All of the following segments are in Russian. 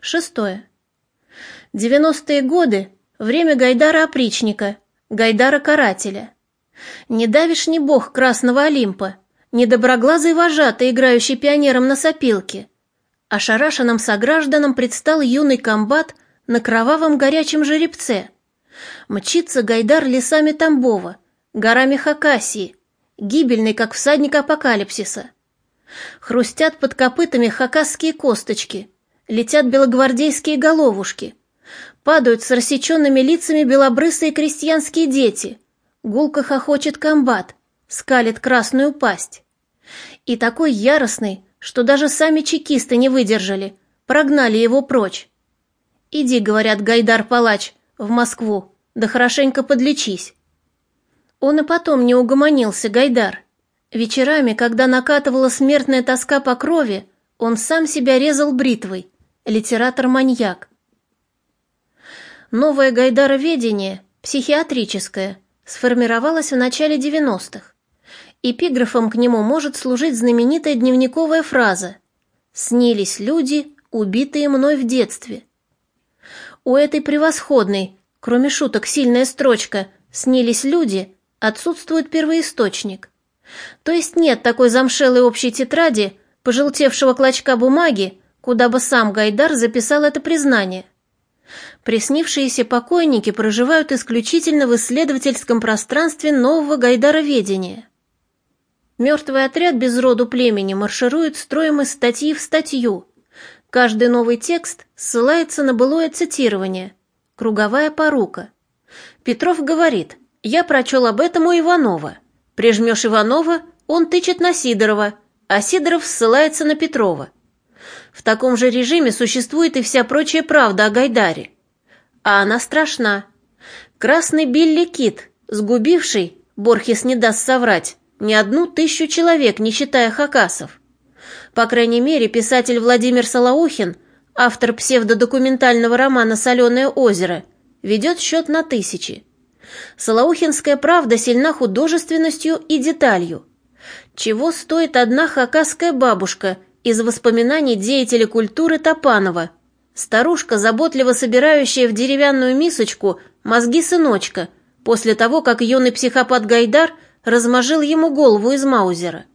Шестое. Девяностые годы – время Гайдара-опричника, Гайдара-карателя. Не давишь ни бог Красного Олимпа, ни доброглазый вожатый, играющий пионером на сопилке. Ошарашенным согражданам предстал юный комбат на кровавом горячем жеребце. Мчится Гайдар лесами Тамбова, горами Хакасии, гибельный, как всадник апокалипсиса. Хрустят под копытами хакасские косточки, летят белогвардейские головушки, падают с рассеченными лицами белобрысые крестьянские дети, гулко хохочет комбат, скалит красную пасть. И такой яростный, что даже сами чекисты не выдержали, прогнали его прочь. «Иди», — говорят Гайдар-палач, — «в Москву, да хорошенько подлечись». Он и потом не угомонился, Гайдар. Вечерами, когда накатывала смертная тоска по крови, он сам себя резал бритвой. Литератор-маньяк. Новое гайдароведение, психиатрическое, сформировалось в начале 90-х. Эпиграфом к нему может служить знаменитая дневниковая фраза «Снились люди, убитые мной в детстве». У этой превосходной, кроме шуток, сильная строчка «Снились люди» отсутствует первоисточник. То есть нет такой замшелой общей тетради, пожелтевшего клочка бумаги, куда бы сам Гайдар записал это признание. Приснившиеся покойники проживают исключительно в исследовательском пространстве нового Гайдароведения. Мертвый отряд без роду племени марширует строем из статьи в статью. Каждый новый текст ссылается на былое цитирование. Круговая порука. Петров говорит, я прочел об этом у Иванова. Прижмешь Иванова, он тычет на Сидорова, а Сидоров ссылается на Петрова. В таком же режиме существует и вся прочая правда о Гайдаре. А она страшна. Красный Билли Кит, сгубивший, Борхес не даст соврать, не одну тысячу человек, не считая хакасов. По крайней мере, писатель Владимир Солоухин, автор псевдодокументального романа «Соленое озеро», ведет счет на тысячи. Солоухинская правда сильна художественностью и деталью. Чего стоит одна хакасская бабушка из воспоминаний деятеля культуры Топанова, старушка, заботливо собирающая в деревянную мисочку мозги сыночка, после того, как юный психопат Гайдар размажил ему голову из маузера.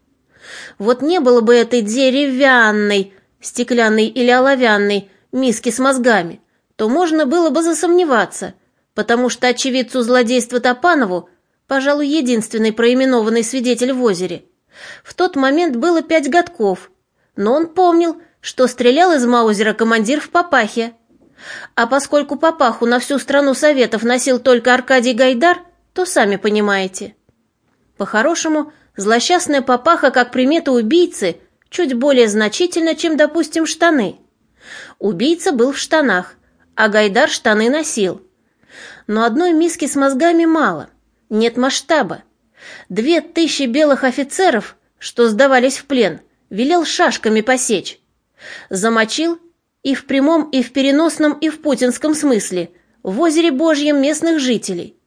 Вот не было бы этой деревянной, стеклянной или оловянной миски с мозгами, то можно было бы засомневаться – потому что очевидцу злодейства Топанову, пожалуй, единственный проименованный свидетель в озере, в тот момент было пять годков, но он помнил, что стрелял из Маузера командир в Папахе. А поскольку Папаху на всю страну Советов носил только Аркадий Гайдар, то сами понимаете. По-хорошему, злосчастная Папаха, как примета убийцы, чуть более значительна, чем, допустим, штаны. Убийца был в штанах, а Гайдар штаны носил но одной миски с мозгами мало. Нет масштаба. Две тысячи белых офицеров, что сдавались в плен, велел шашками посечь. Замочил и в прямом, и в переносном, и в путинском смысле в озере Божьем местных жителей.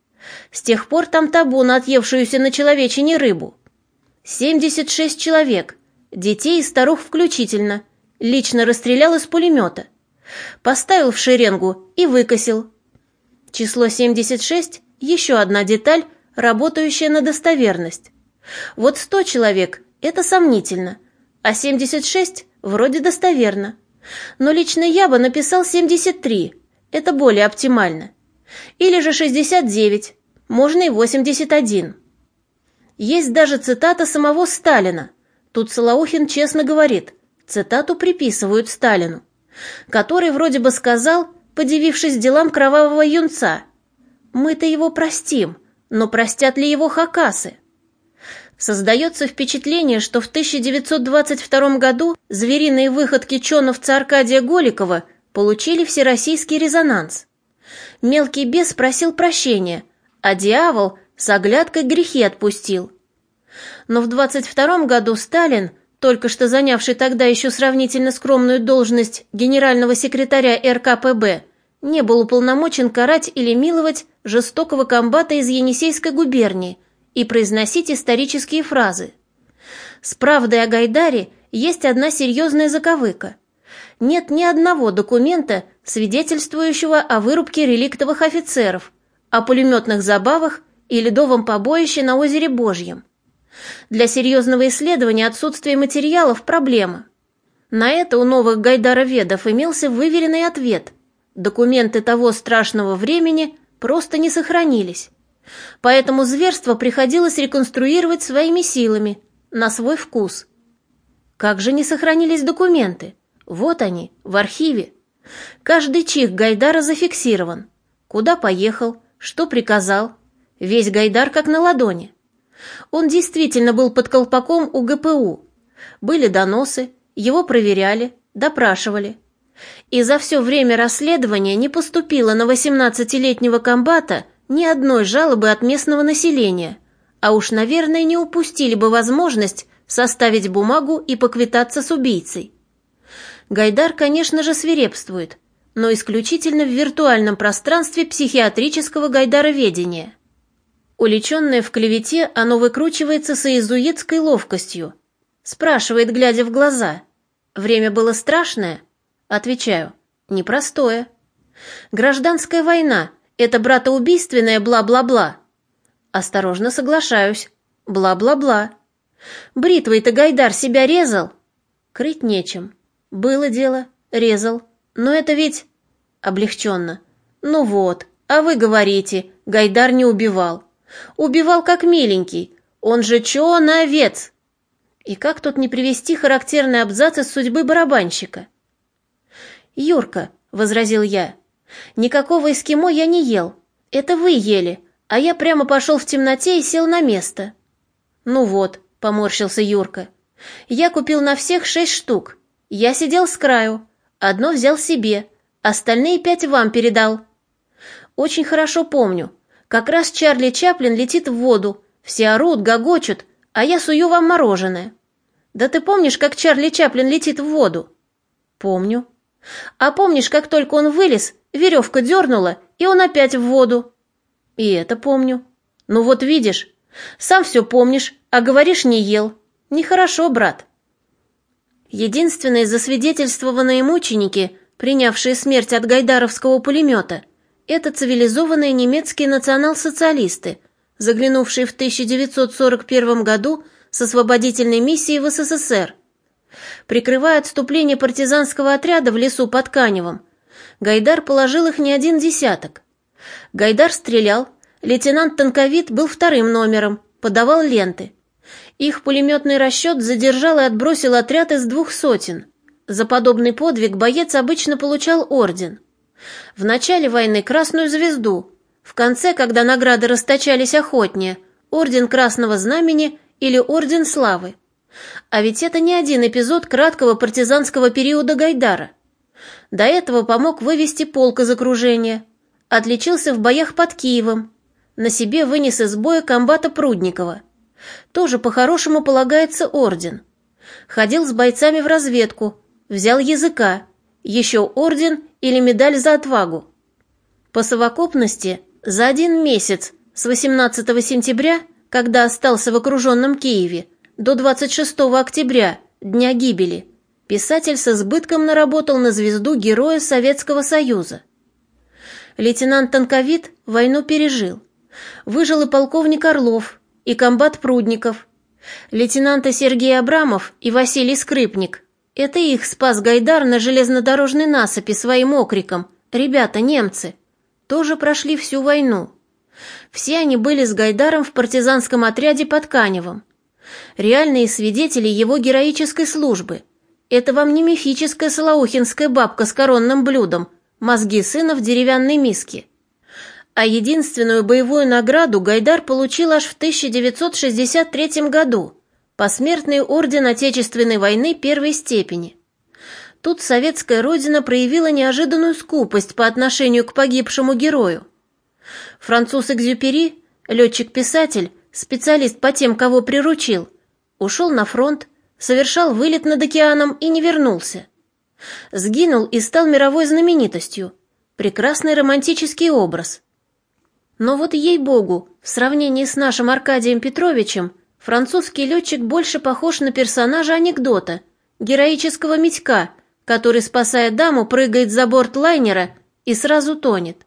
С тех пор там табу на отъевшуюся на человечине рыбу. 76 человек, детей и старух включительно, лично расстрелял из пулемета. Поставил в шеренгу и выкосил, Число 76 – еще одна деталь, работающая на достоверность. Вот 100 человек – это сомнительно, а 76 – вроде достоверно. Но лично я бы написал 73, это более оптимально. Или же 69, можно и 81. Есть даже цитата самого Сталина. Тут Солоухин честно говорит, цитату приписывают Сталину, который вроде бы сказал – подивившись делам кровавого юнца. Мы-то его простим, но простят ли его хакасы? Создается впечатление, что в 1922 году звериные выходки чоновца Аркадия Голикова получили всероссийский резонанс. Мелкий бес просил прощения, а дьявол с оглядкой грехи отпустил. Но в 22 году Сталин, только что занявший тогда еще сравнительно скромную должность генерального секретаря РКПБ, не был уполномочен карать или миловать жестокого комбата из Енисейской губернии и произносить исторические фразы. С правдой о Гайдаре есть одна серьезная заковыка. нет ни одного документа, свидетельствующего о вырубке реликтовых офицеров, о пулеметных забавах и ледовом побоище на озере Божьем. Для серьезного исследования отсутствие материалов – проблема. На это у новых гайдароведов имелся выверенный ответ. Документы того страшного времени просто не сохранились. Поэтому зверство приходилось реконструировать своими силами, на свой вкус. Как же не сохранились документы? Вот они, в архиве. Каждый чих Гайдара зафиксирован. Куда поехал, что приказал. Весь Гайдар как на ладони. Он действительно был под колпаком у ГПУ. Были доносы, его проверяли, допрашивали. И за все время расследования не поступило на 18-летнего комбата ни одной жалобы от местного населения, а уж, наверное, не упустили бы возможность составить бумагу и поквитаться с убийцей. Гайдар, конечно же, свирепствует, но исключительно в виртуальном пространстве психиатрического гайдароведения. Уличенное в клевете, оно выкручивается с иезуитской ловкостью. Спрашивает, глядя в глаза. Время было страшное? Отвечаю, непростое. Гражданская война — это братоубийственное бла-бла-бла. Осторожно соглашаюсь. Бла-бла-бла. Бритвой-то Гайдар себя резал? Крыть нечем. Было дело, резал. Но это ведь... Облегченно. Ну вот, а вы говорите, Гайдар не убивал. Убивал как миленький. Он же чё-овец. И как тут не привести характерный абзац из судьбы барабанщика? «Юрка», — возразил я, — «никакого эскимо я не ел. Это вы ели, а я прямо пошел в темноте и сел на место». «Ну вот», — поморщился Юрка, — «я купил на всех шесть штук. Я сидел с краю, одно взял себе, остальные пять вам передал». «Очень хорошо помню. Как раз Чарли Чаплин летит в воду, все орут, гогочут, а я сую вам мороженое». «Да ты помнишь, как Чарли Чаплин летит в воду?» «Помню». «А помнишь, как только он вылез, веревка дернула, и он опять в воду?» «И это помню». «Ну вот видишь, сам все помнишь, а говоришь, не ел. Нехорошо, брат». Единственные засвидетельствованные мученики, принявшие смерть от гайдаровского пулемета, это цивилизованные немецкие национал-социалисты, заглянувшие в 1941 году с освободительной миссией в СССР. Прикрывая отступление партизанского отряда в лесу под Каневом, Гайдар положил их не один десяток. Гайдар стрелял, лейтенант Танковит был вторым номером, подавал ленты. Их пулеметный расчет задержал и отбросил отряд из двух сотен. За подобный подвиг боец обычно получал орден. В начале войны Красную Звезду, в конце, когда награды расточались охотнее, Орден Красного Знамени или Орден Славы. А ведь это не один эпизод краткого партизанского периода Гайдара. До этого помог вывести полк из окружения, отличился в боях под Киевом, на себе вынес из боя комбата Прудникова. Тоже по-хорошему полагается орден. Ходил с бойцами в разведку, взял языка, еще орден или медаль за отвагу. По совокупности, за один месяц, с 18 сентября, когда остался в окруженном Киеве, до 26 октября, дня гибели, писатель с избытком наработал на звезду Героя Советского Союза. Лейтенант Танковит войну пережил. Выжил и полковник Орлов, и комбат Прудников. Лейтенанты Сергей Абрамов и Василий Скрипник. Это их спас Гайдар на железнодорожной насыпи своим окриком «Ребята, немцы!» Тоже прошли всю войну. Все они были с Гайдаром в партизанском отряде под Каневом реальные свидетели его героической службы. Это вам не мифическая салаухинская бабка с коронным блюдом, мозги сына в деревянной миске. А единственную боевую награду Гайдар получил аж в 1963 году – посмертный орден Отечественной войны первой степени. Тут советская родина проявила неожиданную скупость по отношению к погибшему герою. Француз Экзюпери, летчик-писатель, специалист по тем, кого приручил, ушел на фронт, совершал вылет над океаном и не вернулся. Сгинул и стал мировой знаменитостью. Прекрасный романтический образ. Но вот ей-богу, в сравнении с нашим Аркадием Петровичем, французский летчик больше похож на персонажа анекдота, героического Митька, который, спасая даму, прыгает за борт лайнера и сразу тонет.